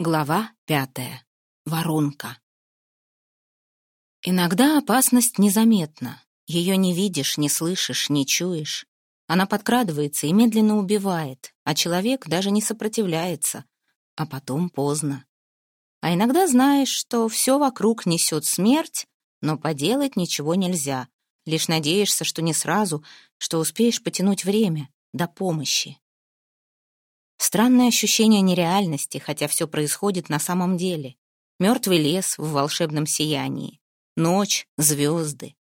Глава пятая. Воронка. Иногда опасность незаметна. Ее не видишь, не слышишь, не чуешь. Она подкрадывается и медленно убивает, а человек даже не сопротивляется. А потом поздно. А иногда знаешь, что все вокруг несет смерть, но поделать ничего нельзя. Лишь надеешься, что не сразу, что успеешь потянуть время до помощи. Странное ощущение нереальности, хотя все происходит на самом деле. Мертвый лес в волшебном сиянии. Ночь, звезды.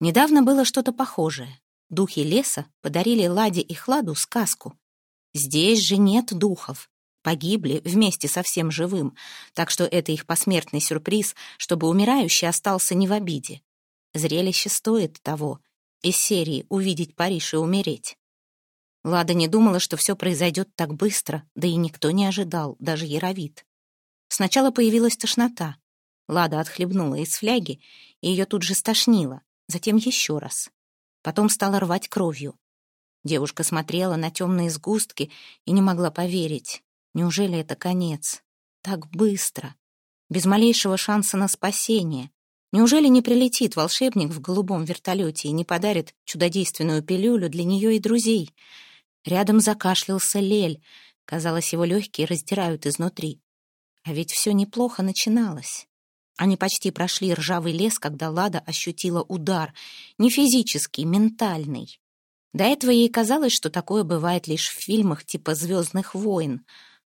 Недавно было что-то похожее. Духи леса подарили Ладе и Хладу сказку. Здесь же нет духов. Погибли вместе со всем живым, так что это их посмертный сюрприз, чтобы умирающий остался не в обиде. Зрелище стоит того. Из серии «Увидеть Париж и умереть». Лада не думала, что все произойдет так быстро, да и никто не ожидал, даже Яровит. Сначала появилась тошнота. Лада отхлебнула из фляги, и ее тут же стошнило, затем еще раз. Потом стала рвать кровью. Девушка смотрела на темные сгустки и не могла поверить. Неужели это конец? Так быстро. Без малейшего шанса на спасение. Неужели не прилетит волшебник в голубом вертолете и не подарит чудодейственную пилюлю для нее и друзей? Рядом закашлялся Лель. Казалось, его легкие раздирают изнутри. А ведь все неплохо начиналось. Они почти прошли ржавый лес, когда Лада ощутила удар. Не физический, ментальный. До этого ей казалось, что такое бывает лишь в фильмах типа «Звездных войн».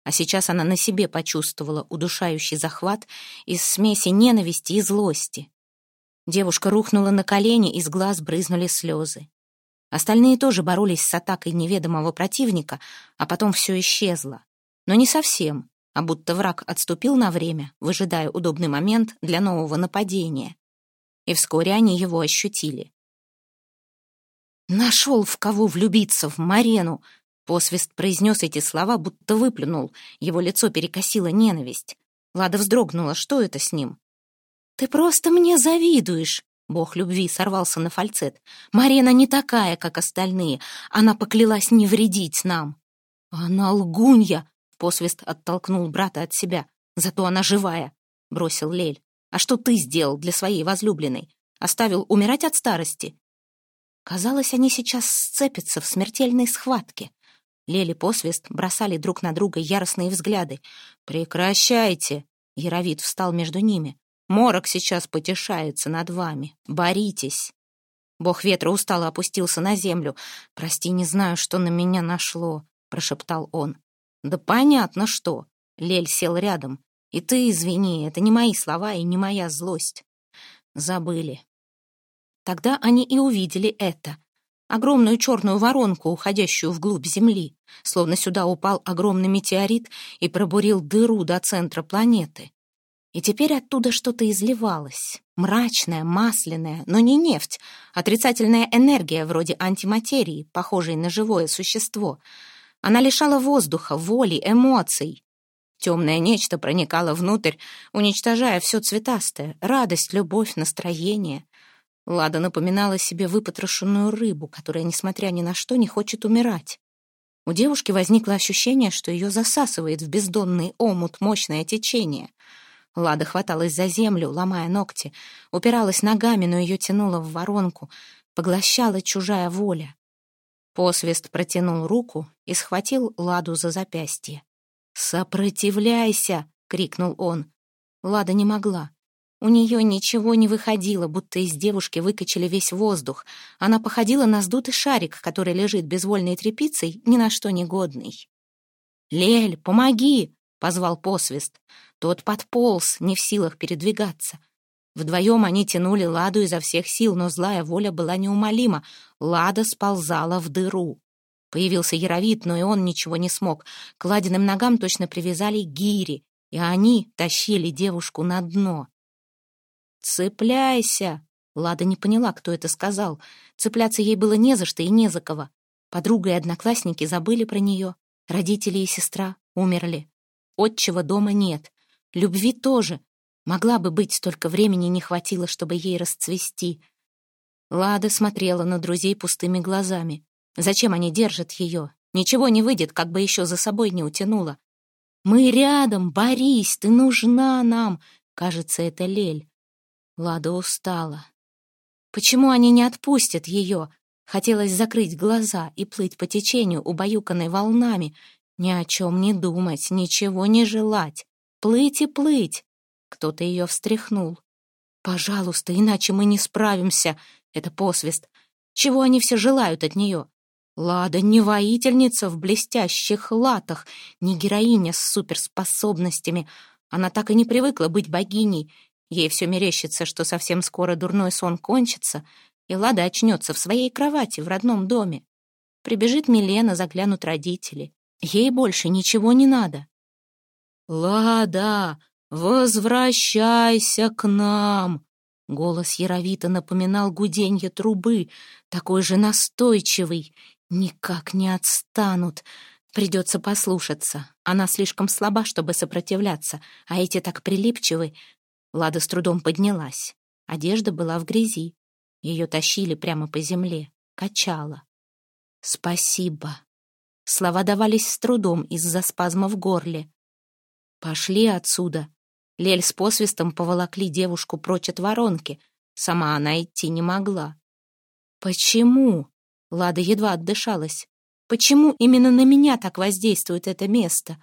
А сейчас она на себе почувствовала удушающий захват из смеси ненависти и злости. Девушка рухнула на колени, из глаз брызнули слезы. Остальные тоже боролись с атакой неведомого противника, а потом все исчезло. Но не совсем, а будто враг отступил на время, выжидая удобный момент для нового нападения. И вскоре они его ощутили. «Нашел в кого влюбиться, в Марену!» Посвист произнес эти слова, будто выплюнул. Его лицо перекосило ненависть. Лада вздрогнула. Что это с ним? «Ты просто мне завидуешь!» Бог любви сорвался на фальцет. «Марина не такая, как остальные. Она поклялась не вредить нам». «Она лгунья!» — посвист оттолкнул брата от себя. «Зато она живая!» — бросил Лель. «А что ты сделал для своей возлюбленной? Оставил умирать от старости?» Казалось, они сейчас сцепятся в смертельной схватке. Лель и посвист бросали друг на друга яростные взгляды. «Прекращайте!» — Яровит встал между ними. Морок сейчас потешается над вами. Боритесь. Бог ветра устало опустился на землю. «Прости, не знаю, что на меня нашло», — прошептал он. «Да понятно, что». Лель сел рядом. «И ты извини, это не мои слова и не моя злость». Забыли. Тогда они и увидели это. Огромную черную воронку, уходящую вглубь Земли. Словно сюда упал огромный метеорит и пробурил дыру до центра планеты. И теперь оттуда что-то изливалось. Мрачное, масляное, но не нефть. Отрицательная энергия вроде антиматерии, похожей на живое существо. Она лишала воздуха, воли, эмоций. Темное нечто проникало внутрь, уничтожая все цветастое. Радость, любовь, настроение. Лада напоминала себе выпотрошенную рыбу, которая, несмотря ни на что, не хочет умирать. У девушки возникло ощущение, что ее засасывает в бездонный омут мощное течение — Лада хваталась за землю, ломая ногти, упиралась ногами, но ее тянуло в воронку, поглощала чужая воля. Посвист протянул руку и схватил Ладу за запястье. «Сопротивляйся!» — крикнул он. Лада не могла. У нее ничего не выходило, будто из девушки выкачали весь воздух. Она походила на сдутый шарик, который лежит безвольной тряпицей, ни на что не годный. «Лель, помоги!» — позвал посвист. Тот подполз, не в силах передвигаться. Вдвоем они тянули Ладу изо всех сил, но злая воля была неумолима. Лада сползала в дыру. Появился Яровит, но и он ничего не смог. К Ладиным ногам точно привязали гири, и они тащили девушку на дно. «Цепляйся!» Лада не поняла, кто это сказал. Цепляться ей было не за что и не за кого. Подруга и одноклассники забыли про нее. Родители и сестра умерли. Отчего дома нет. Любви тоже. Могла бы быть, столько времени не хватило, чтобы ей расцвести. Лада смотрела на друзей пустыми глазами. Зачем они держат ее? Ничего не выйдет, как бы еще за собой не утянула. Мы рядом, Борис, ты нужна нам. Кажется, это Лель. Лада устала. Почему они не отпустят ее? Хотелось закрыть глаза и плыть по течению, убаюканной волнами. Ни о чем не думать, ничего не желать. Плыть и плыть. Кто-то ее встряхнул. «Пожалуйста, иначе мы не справимся!» Это посвист. Чего они все желают от нее? Лада не воительница в блестящих латах, не героиня с суперспособностями. Она так и не привыкла быть богиней. Ей все мерещится, что совсем скоро дурной сон кончится, и Лада очнется в своей кровати в родном доме. Прибежит Милена, заглянут родители. Ей больше ничего не надо. «Лада, возвращайся к нам!» Голос Яровита напоминал гуденье трубы, такой же настойчивый. Никак не отстанут. Придется послушаться. Она слишком слаба, чтобы сопротивляться, а эти так прилипчивы. Лада с трудом поднялась. Одежда была в грязи. Ее тащили прямо по земле. Качала. «Спасибо». Слова давались с трудом из-за спазма в горле. «Пошли отсюда», Лель с посвистом поволокли девушку прочь от воронки. Сама она идти не могла. «Почему?» Лада едва отдышалась. «Почему именно на меня так воздействует это место?»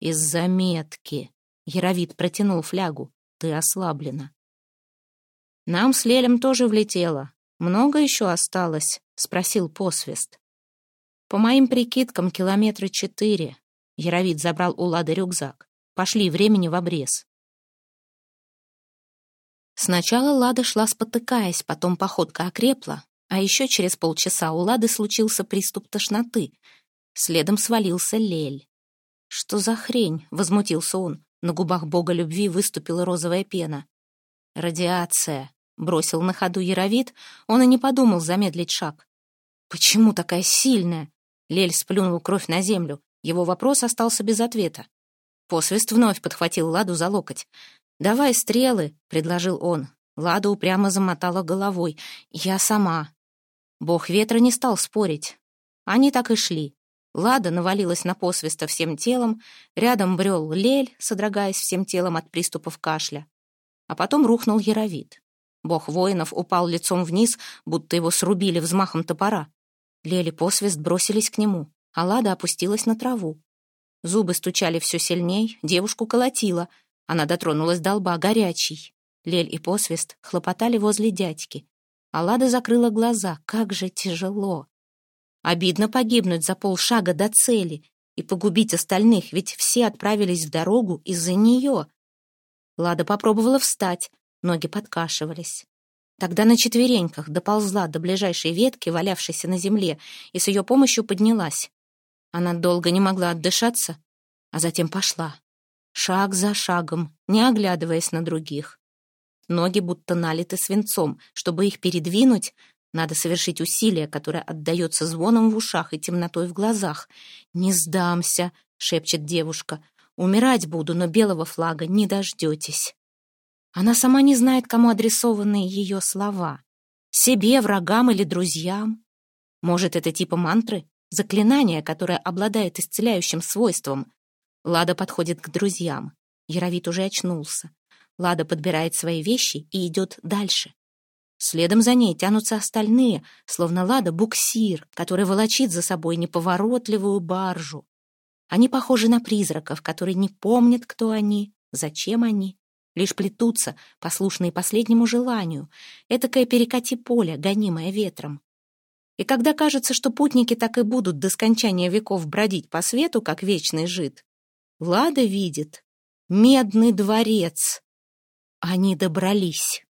«Из-за метки», — Яровит протянул флягу. «Ты ослаблена». «Нам с Лелем тоже влетело. Много еще осталось?» — спросил посвист. «По моим прикидкам, километра четыре». Яровит забрал у Лады рюкзак. Пошли, времени в обрез. Сначала Лада шла спотыкаясь, потом походка окрепла, а еще через полчаса у Лады случился приступ тошноты. Следом свалился Лель. «Что за хрень?» — возмутился он. На губах бога любви выступила розовая пена. «Радиация», — бросил на ходу Яровит, он и не подумал замедлить шаг. «Почему такая сильная?» Лель сплюнул кровь на землю. Его вопрос остался без ответа. Посвист вновь подхватил Ладу за локоть. «Давай стрелы», — предложил он. Лада упрямо замотала головой. «Я сама». Бог ветра не стал спорить. Они так и шли. Лада навалилась на посвиста всем телом, рядом брел Лель, содрогаясь всем телом от приступов кашля. А потом рухнул Яровит. Бог воинов упал лицом вниз, будто его срубили взмахом топора. Лель и посвист бросились к нему, а Лада опустилась на траву. Зубы стучали все сильней, девушку колотило. Она дотронулась до лба, горячий. Лель и посвист хлопотали возле дядьки. Алада закрыла глаза. Как же тяжело. Обидно погибнуть за полшага до цели и погубить остальных, ведь все отправились в дорогу из-за нее. Лада попробовала встать, ноги подкашивались. Тогда на четвереньках доползла до ближайшей ветки, валявшейся на земле, и с ее помощью поднялась. Она долго не могла отдышаться, а затем пошла. Шаг за шагом, не оглядываясь на других. Ноги будто налиты свинцом. Чтобы их передвинуть, надо совершить усилие, которое отдается звоном в ушах и темнотой в глазах. «Не сдамся», — шепчет девушка. «Умирать буду, но белого флага не дождетесь». Она сама не знает, кому адресованы ее слова. Себе, врагам или друзьям. Может, это типа мантры? Заклинание, которое обладает исцеляющим свойством. Лада подходит к друзьям. Яровит уже очнулся. Лада подбирает свои вещи и идет дальше. Следом за ней тянутся остальные, словно Лада — буксир, который волочит за собой неповоротливую баржу. Они похожи на призраков, которые не помнят, кто они, зачем они, лишь плетутся, послушные последнему желанию, этакое перекати поле, гонимое ветром. И когда кажется, что путники так и будут до скончания веков бродить по свету, как вечный жид, Лада видит медный дворец. Они добрались.